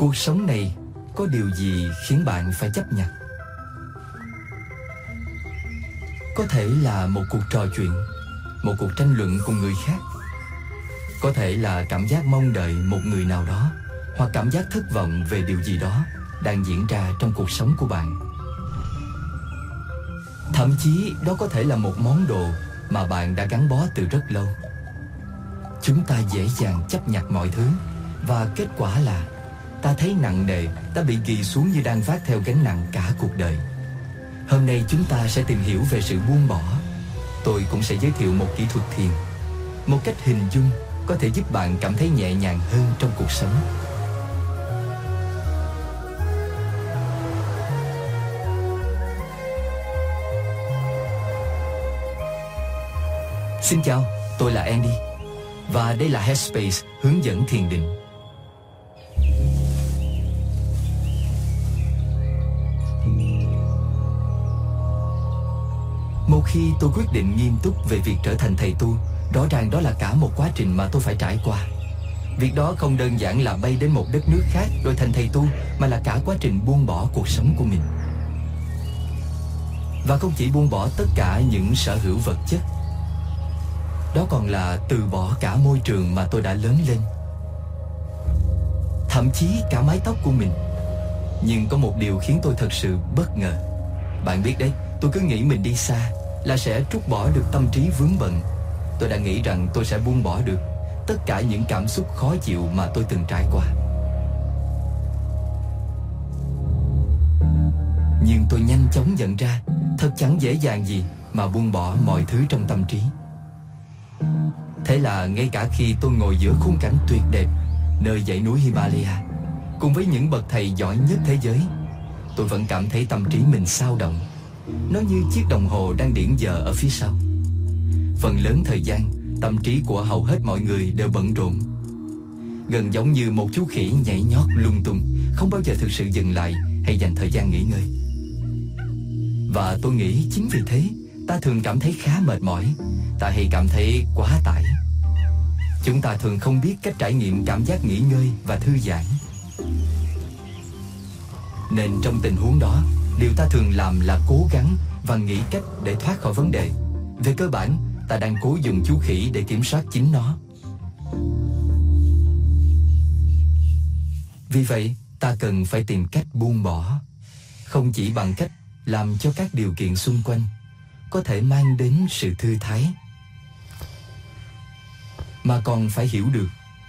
Cuộc sống này có điều gì khiến bạn phải chấp nhận? Có thể là một cuộc trò chuyện, một cuộc tranh luận cùng người khác. Có thể là cảm giác mong đợi một người nào đó hoặc cảm giác thất vọng về điều gì đó đang diễn ra trong cuộc sống của bạn. Thậm chí đó có thể là một món đồ mà bạn đã gắn bó từ rất lâu. Chúng ta dễ dàng chấp nhận mọi thứ và kết quả là ta thấy nặng nề, ta bị ghi xuống như đang vác theo gánh nặng cả cuộc đời. Hôm nay chúng ta sẽ tìm hiểu về sự buông bỏ. Tôi cũng sẽ giới thiệu một kỹ thuật thiền, một cách hình dung có thể giúp bạn cảm thấy nhẹ nhàng hơn trong cuộc sống. Xin chào, tôi là Andy và đây là Headspace hướng dẫn thiền định. Sau khi tôi quyết định nghiêm túc về việc trở thành thầy tu, rõ ràng đó là cả một quá trình mà tôi phải trải qua. Việc đó không đơn giản là bay đến một đất nước khác rồi thành thầy tu, mà là cả quá trình buông bỏ cuộc sống của mình. Và không chỉ buông bỏ tất cả những sở hữu vật chất đó còn là từ bỏ cả môi trường mà tôi đã lớn lên Thậm chí cả mái tóc của mình Nhưng có một điều khiến tôi thật sự bất ngờ Bạn biết đấy, tôi cứ nghĩ mình đi xa là sẽ trút bỏ được tâm trí vướng bận. Tôi đã nghĩ rằng tôi sẽ buông bỏ được Tất cả những cảm xúc khó chịu mà tôi từng trải qua. Nhưng tôi nhanh chóng nhận ra Thật chẳng dễ dàng gì mà buông bỏ mọi thứ trong tâm trí. Thế là ngay cả khi tôi ngồi giữa khung cảnh tuyệt đẹp Nơi dãy núi Himalaya Cùng với những bậc thầy giỏi nhất thế giới, Tôi vẫn cảm thấy tâm trí mình sao động. Nó như chiếc đồng hồ đang điểm giờ ở phía sau. Phần lớn thời gian, Tâm trí của hầu hết mọi người đều bận rộn. Gần giống như một chú khỉ nhảy nhót lung tung, Không bao giờ thực sự dừng lại Hay dành thời gian nghỉ ngơi. Và tôi nghĩ chính vì thế, Ta thường cảm thấy khá mệt mỏi, Ta hay cảm thấy quá tải. Chúng ta thường không biết cách trải nghiệm cảm giác nghỉ ngơi và thư giãn. Nên trong tình huống đó Điều ta thường làm là cố gắng và nghĩ cách để thoát khỏi vấn đề. Về cơ bản, ta đang cố dùng chú khỉ để kiểm soát chính nó. Vì vậy, ta cần phải tìm cách buông bỏ. Không chỉ bằng cách làm cho các điều kiện xung quanh Có thể mang đến sự thư thái mà còn phải hiểu được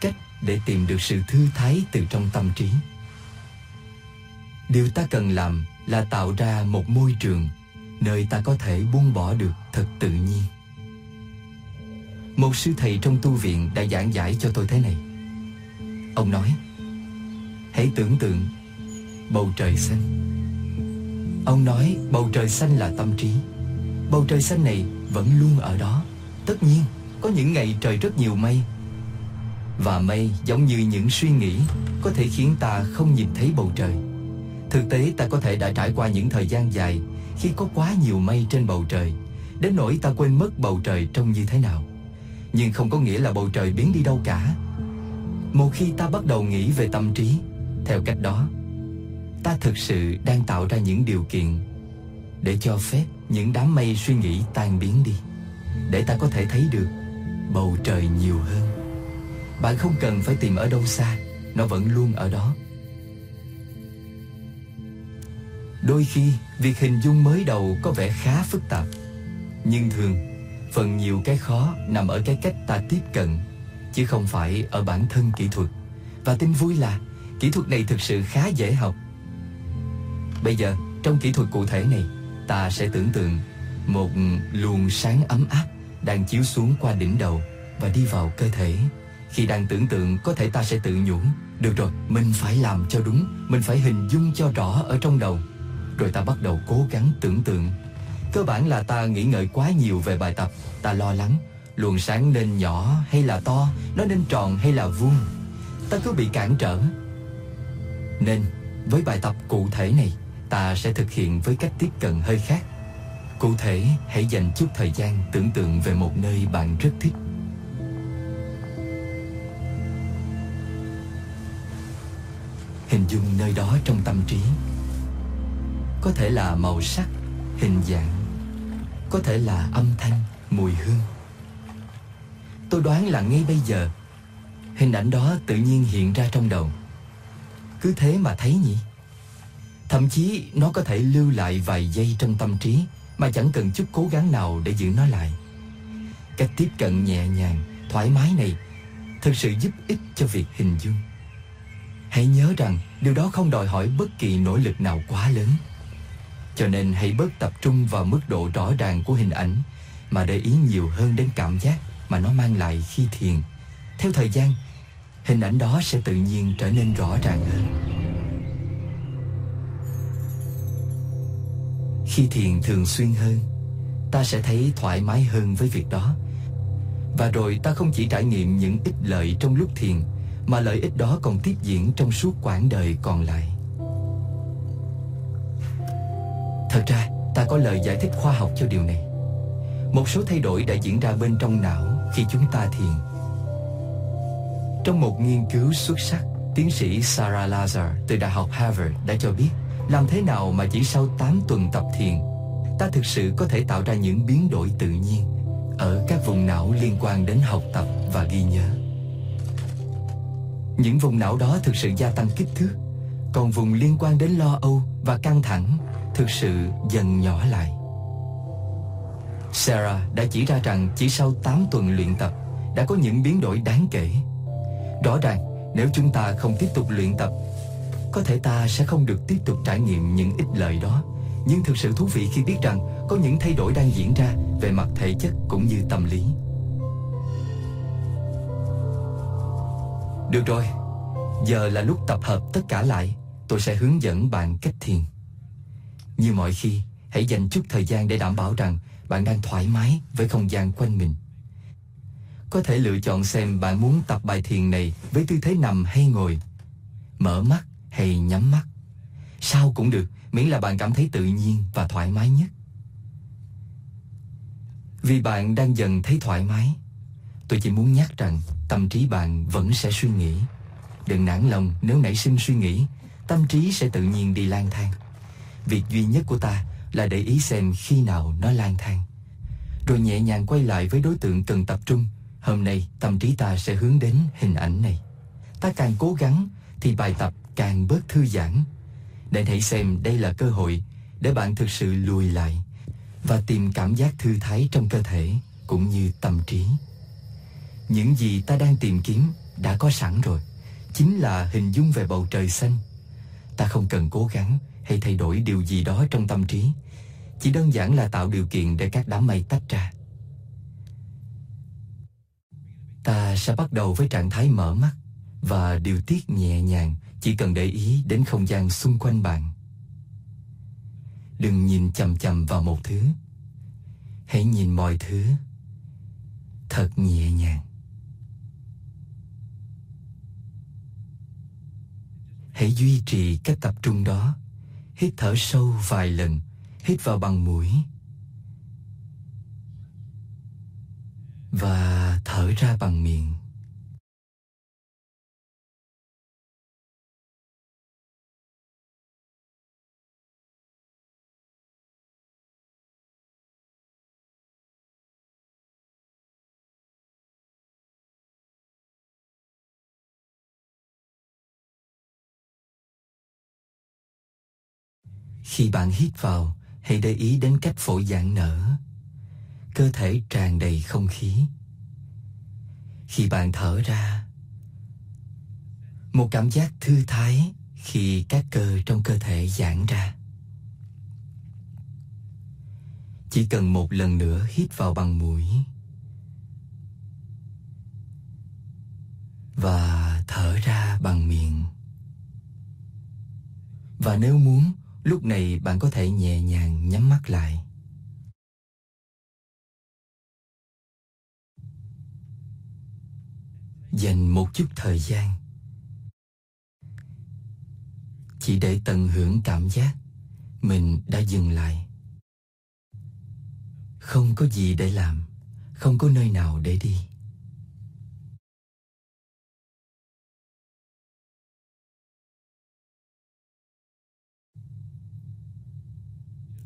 cách để tìm được sự thư thái từ trong tâm trí. Điều ta cần làm là tạo ra một môi trường nơi ta có thể buông bỏ được thật tự nhiên. Một sư thầy trong tu viện đã giảng giải cho tôi thế này. Ông nói, hãy tưởng tượng bầu trời xanh. Ông nói bầu trời xanh là tâm trí. Bầu trời xanh này vẫn luôn ở đó. Tất nhiên, có những ngày trời rất nhiều mây Và mây giống như những suy nghĩ Có thể khiến ta không nhìn thấy bầu trời Thực tế ta có thể đã trải qua những thời gian dài Khi có quá nhiều mây trên bầu trời, Đến nỗi ta quên mất bầu trời trông như thế nào. Nhưng không có nghĩa là bầu trời biến đi đâu cả. Một khi ta bắt đầu nghĩ về tâm trí, Theo cách đó, Ta thực sự đang tạo ra những điều kiện Để cho phép những đám mây suy nghĩ tan biến đi, Để ta có thể thấy được bầu trời nhiều hơn. Bạn không cần phải tìm ở đâu xa, Nó vẫn luôn ở đó. Đôi khi việc hình dung mới đầu có vẻ khá phức tạp. Nhưng thường phần nhiều cái khó nằm ở cái cách ta tiếp cận Chứ không phải ở bản thân kỹ thuật. Và tin vui là kỹ thuật này thực sự khá dễ học. Bây giờ trong kỹ thuật cụ thể này Ta sẽ tưởng tượng một luồng sáng ấm áp đang chiếu xuống qua đỉnh đầu và đi vào cơ thể. Khi đang tưởng tượng có thể ta sẽ tự nhủ Được rồi, mình phải làm cho đúng Mình phải hình dung cho rõ ở trong đầu. Rồi ta bắt đầu cố gắng tưởng tượng. Cơ bản là ta nghĩ ngợi quá nhiều về bài tập. Ta lo lắng Luồng sáng nên nhỏ hay là to Nó nên tròn hay là vuông. Ta cứ bị cản trở. Nên với bài tập cụ thể này Ta sẽ thực hiện với cách tiếp cận hơi khác. Cụ thể, hãy dành chút thời gian tưởng tượng về một nơi bạn rất thích. hình dung nơi đó trong tâm trí có thể là màu sắc, hình dạng, có thể là âm thanh, mùi hương. Tôi đoán là ngay bây giờ, hình ảnh đó tự nhiên hiện ra trong đầu. Cứ thế mà thấy nhỉ? Thậm chí nó có thể lưu lại vài giây trong tâm trí mà chẳng cần chút cố gắng nào để giữ nó lại. Cách tiếp cận nhẹ nhàng, thoải mái này thực sự giúp ích cho việc hình dung. Hãy nhớ rằng điều đó không đòi hỏi bất kỳ nỗ lực nào quá lớn cho nên hãy bớt tập trung vào mức độ rõ ràng của hình ảnh mà để ý nhiều hơn đến cảm giác mà nó mang lại khi thiền. Theo thời gian, hình ảnh đó sẽ tự nhiên trở nên rõ ràng hơn. Khi thiền thường xuyên hơn, ta sẽ thấy thoải mái hơn với việc đó. Và rồi ta không chỉ trải nghiệm những ích lợi trong lúc thiền, mà lợi ích đó còn tiếp diễn trong suốt quãng đời còn lại. Thật ra, ta có lời giải thích khoa học cho điều này. Một số thay đổi đã diễn ra bên trong não khi chúng ta thiền. Trong một nghiên cứu xuất sắc, tiến sĩ Sarah Lazar từ Đại học Harvard đã cho biết làm thế nào mà chỉ sau 8 tuần tập thiền, ta thực sự có thể tạo ra những biến đổi tự nhiên ở các vùng não liên quan đến học tập và ghi nhớ. Những vùng não đó thực sự gia tăng kích thước, còn vùng liên quan đến lo âu và căng thẳng thực sự dần nhỏ lại. Sarah đã chỉ ra rằng chỉ sau 8 tuần luyện tập đã có những biến đổi đáng kể. Rõ ràng, nếu chúng ta không tiếp tục luyện tập, có thể ta sẽ không được tiếp tục trải nghiệm những ích lợi đó. Nhưng thực sự thú vị khi biết rằng có những thay đổi đang diễn ra về mặt thể chất cũng như tâm lý. Được rồi, giờ là lúc tập hợp tất cả lại. Tôi sẽ hướng dẫn bạn cách thiền. Như mọi khi, hãy dành chút thời gian để đảm bảo rằng bạn đang thoải mái với không gian quanh mình. Có thể lựa chọn xem bạn muốn tập bài thiền này với tư thế nằm hay ngồi, mở mắt hay nhắm mắt. Sao cũng được, miễn là bạn cảm thấy tự nhiên và thoải mái nhất. Vì bạn đang dần thấy thoải mái, tôi chỉ muốn nhắc rằng tâm trí bạn vẫn sẽ suy nghĩ. Đừng nản lòng nếu nảy sinh suy nghĩ, tâm trí sẽ tự nhiên đi lang thang. Việc duy nhất của ta là để ý xem khi nào nó lang thang. Rồi nhẹ nhàng quay lại với đối tượng cần tập trung. Hôm nay tâm trí ta sẽ hướng đến hình ảnh này. Ta càng cố gắng thì bài tập càng bớt thư giãn. Nên hãy xem đây là cơ hội để bạn thực sự lùi lại và tìm cảm giác thư thái trong cơ thể cũng như tâm trí. Những gì ta đang tìm kiếm đã có sẵn rồi, chính là hình dung về bầu trời xanh. Ta không cần cố gắng hay thay đổi điều gì đó trong tâm trí. Chỉ đơn giản là tạo điều kiện để các đám mây tách ra. Ta sẽ bắt đầu với trạng thái mở mắt và điều tiết nhẹ nhàng, chỉ cần để ý đến không gian xung quanh bạn. Đừng nhìn chằm chằm vào một thứ. Hãy nhìn mọi thứ thật nhẹ nhàng. Hãy duy trì cách tập trung đó. Hít thở sâu vài lần, hít vào bằng mũi. Và thở ra bằng miệng. Khi bạn hít vào, hãy để ý đến cách phổi giãn nở. Cơ thể tràn đầy không khí. Khi bạn thở ra, một cảm giác thư thái khi các cơ trong cơ thể giãn ra. Chỉ cần một lần nữa hít vào bằng mũi và thở ra bằng miệng. Và nếu muốn, Lúc này bạn có thể nhẹ nhàng nhắm mắt lại. Dành một chút thời gian chỉ để tận hưởng cảm giác mình đã dừng lại. Không có gì để làm, không có nơi nào để đi.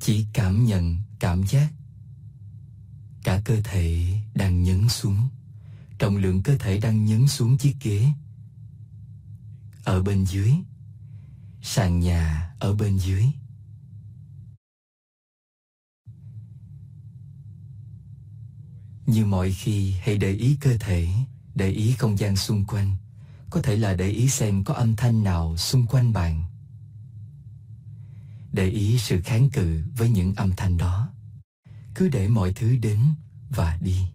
Chỉ cảm nhận cảm giác. Cả cơ thể đang nhấn xuống. Trọng lượng cơ thể đang nhấn xuống chiếc ghế. Ở bên dưới. Sàn nhà ở bên dưới. Như mọi khi, hãy để ý cơ thể, để ý không gian xung quanh. Có thể là để ý xem có âm thanh nào xung quanh bạn để ý sự kháng cự với những âm thanh đó. Cứ để mọi thứ đến và đi.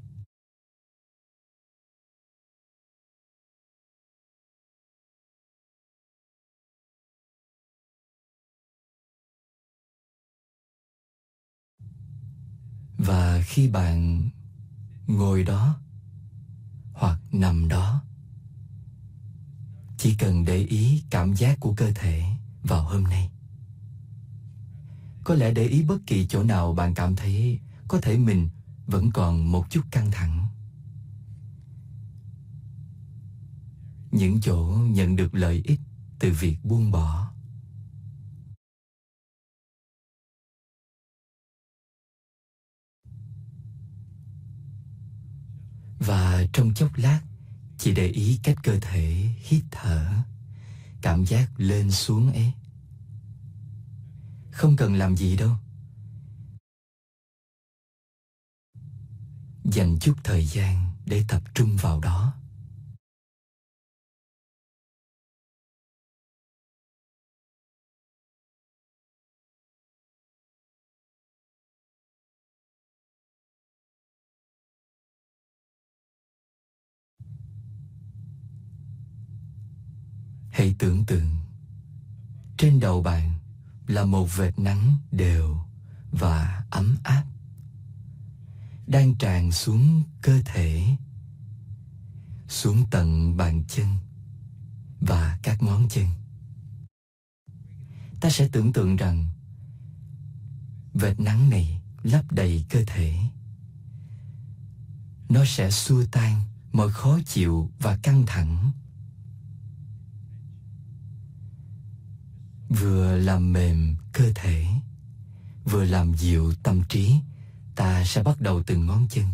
Và khi bạn ngồi đó hoặc nằm đó, chỉ cần để ý cảm giác của cơ thể vào hôm nay có lẽ để ý bất kỳ chỗ nào bạn cảm thấy có thể mình vẫn còn một chút căng thẳng. Những chỗ nhận được lợi ích từ việc buông bỏ. Và trong chốc lát, chỉ để ý cách cơ thể hít thở. Cảm giác lên xuống ấy không cần làm gì đâu. Dành chút thời gian để tập trung vào đó. Hãy tưởng tượng, trên đầu bạn là một vệt nắng đều và ấm áp, đang tràn xuống cơ thể, xuống tận bàn chân và các ngón chân. Ta sẽ tưởng tượng rằng vệt nắng này lấp đầy cơ thể. Nó sẽ xua tan mọi khó chịu và căng thẳng. Vừa làm mềm cơ thể, vừa làm dịu tâm trí, ta sẽ bắt đầu từng ngón chân.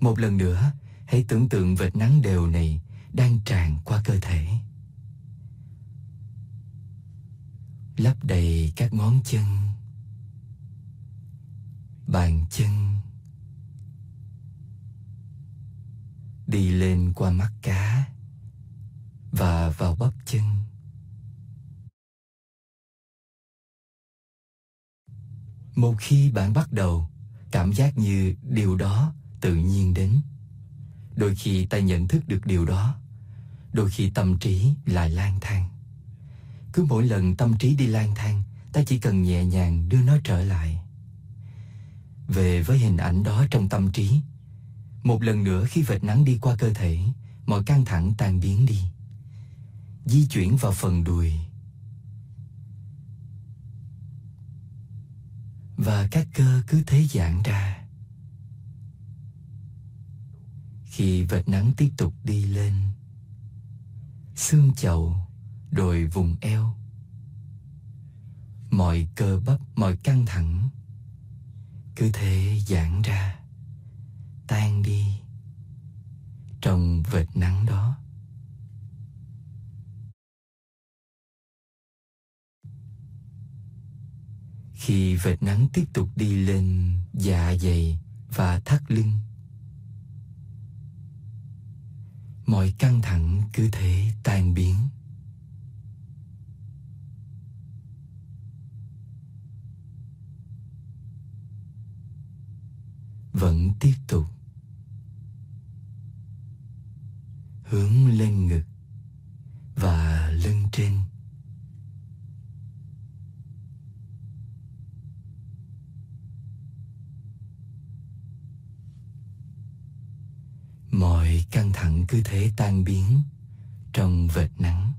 Một lần nữa, hãy tưởng tượng vệt nắng đều này đang tràn qua cơ thể. Lấp đầy các ngón chân, bàn chân, đi lên qua mắt cá và vào bắp chân. Một khi bạn bắt đầu, cảm giác như điều đó tự nhiên đến. Đôi khi ta nhận thức được điều đó, đôi khi tâm trí lại lang thang. Cứ mỗi lần tâm trí đi lang thang, ta chỉ cần nhẹ nhàng đưa nó trở lại. Về với hình ảnh đó trong tâm trí, một lần nữa khi vệt nắng đi qua cơ thể, mọi căng thẳng tan biến đi. Di chuyển vào phần đùi và các cơ cứ thế giãn ra. Khi vệt nắng tiếp tục đi lên, xương chậu đồi vùng eo. Mọi cơ bắp, mọi căng thẳng cứ thế giãn ra, tan đi trong vệt nắng đó. Khi vệt nắng tiếp tục đi lên dạ dày và thắt lưng. Mọi căng thẳng cứ thế tan biến. Vẫn tiếp tục. Hướng lên ngực và lưng trên mọi căng thẳng cứ thế tan biến trong vệt nắng.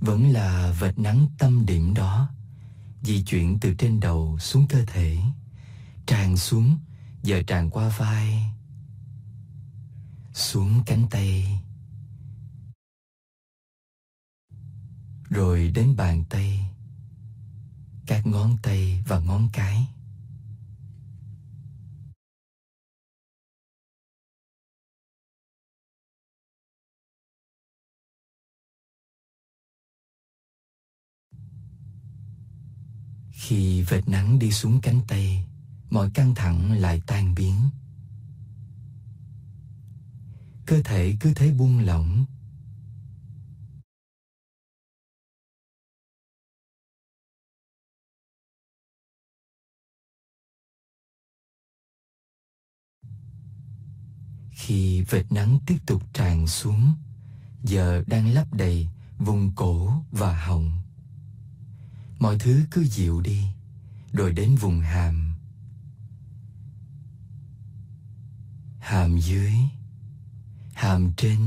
Vẫn là vệt nắng tâm điểm đó, di chuyển từ trên đầu xuống cơ thể, tràn xuống, giờ tràn qua vai, xuống cánh tay. Rồi đến bàn tay, các ngón tay và ngón cái. Khi vệt nắng đi xuống cánh tay, mọi căng thẳng lại tan biến. Cơ thể cứ thế buông lỏng. Khi vệt nắng tiếp tục tràn xuống, giờ đang lấp đầy vùng cổ và họng mọi thứ cứ dịu đi, rồi đến vùng hàm. Hàm dưới, hàm trên,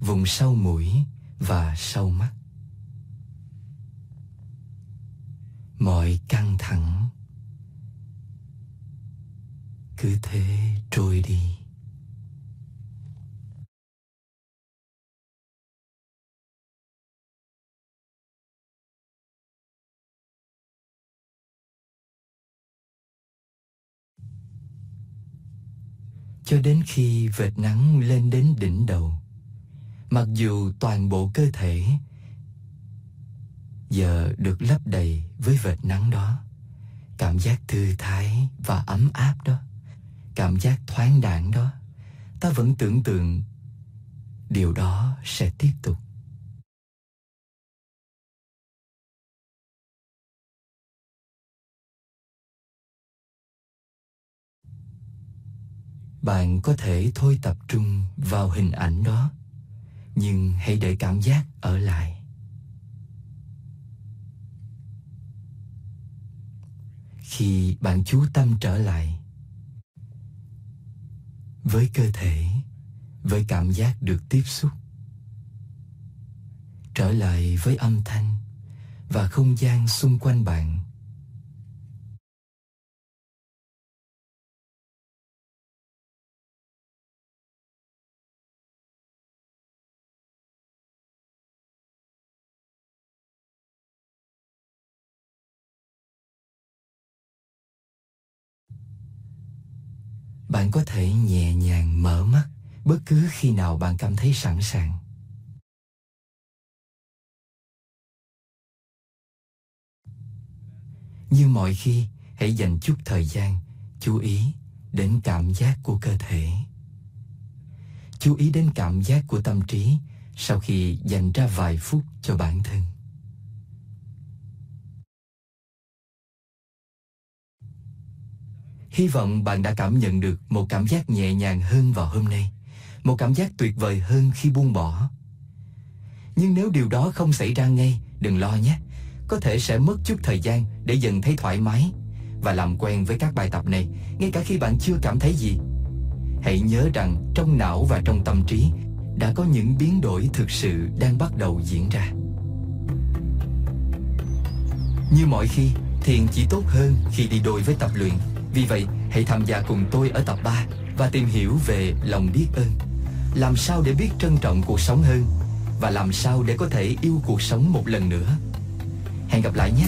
vùng sau mũi và sau mắt. Mọi căng thẳng cứ thế trôi đi. Cho đến khi vệt nắng lên đến đỉnh đầu, mặc dù toàn bộ cơ thể giờ được lấp đầy với vệt nắng đó, cảm giác thư thái và ấm áp đó, cảm giác thoáng đãng đó, ta vẫn tưởng tượng điều đó sẽ tiếp tục. Bạn có thể thôi tập trung vào hình ảnh đó, nhưng hãy để cảm giác ở lại. Khi bạn chú tâm trở lại với cơ thể, với cảm giác được tiếp xúc, trở lại với âm thanh và không gian xung quanh bạn bạn có thể nhẹ nhàng mở mắt bất cứ khi nào bạn cảm thấy sẵn sàng. Như mọi khi, hãy dành chút thời gian, chú ý đến cảm giác của cơ thể. Chú ý đến cảm giác của tâm trí sau khi dành ra vài phút cho bản thân. Hy vọng bạn đã cảm nhận được một cảm giác nhẹ nhàng hơn vào hôm nay, một cảm giác tuyệt vời hơn khi buông bỏ. Nhưng nếu điều đó không xảy ra ngay, đừng lo nhé. Có thể sẽ mất chút thời gian để dần thấy thoải mái và làm quen với các bài tập này, ngay cả khi bạn chưa cảm thấy gì. Hãy nhớ rằng trong não và trong tâm trí đã có những biến đổi thực sự đang bắt đầu diễn ra. Như mọi khi, thiền chỉ tốt hơn khi đi đôi với tập luyện vì vậy, hãy tham gia cùng tôi ở tập 3 và tìm hiểu về lòng biết ơn. Làm sao để biết trân trọng cuộc sống hơn và làm sao để có thể yêu cuộc sống một lần nữa. Hẹn gặp lại nhé.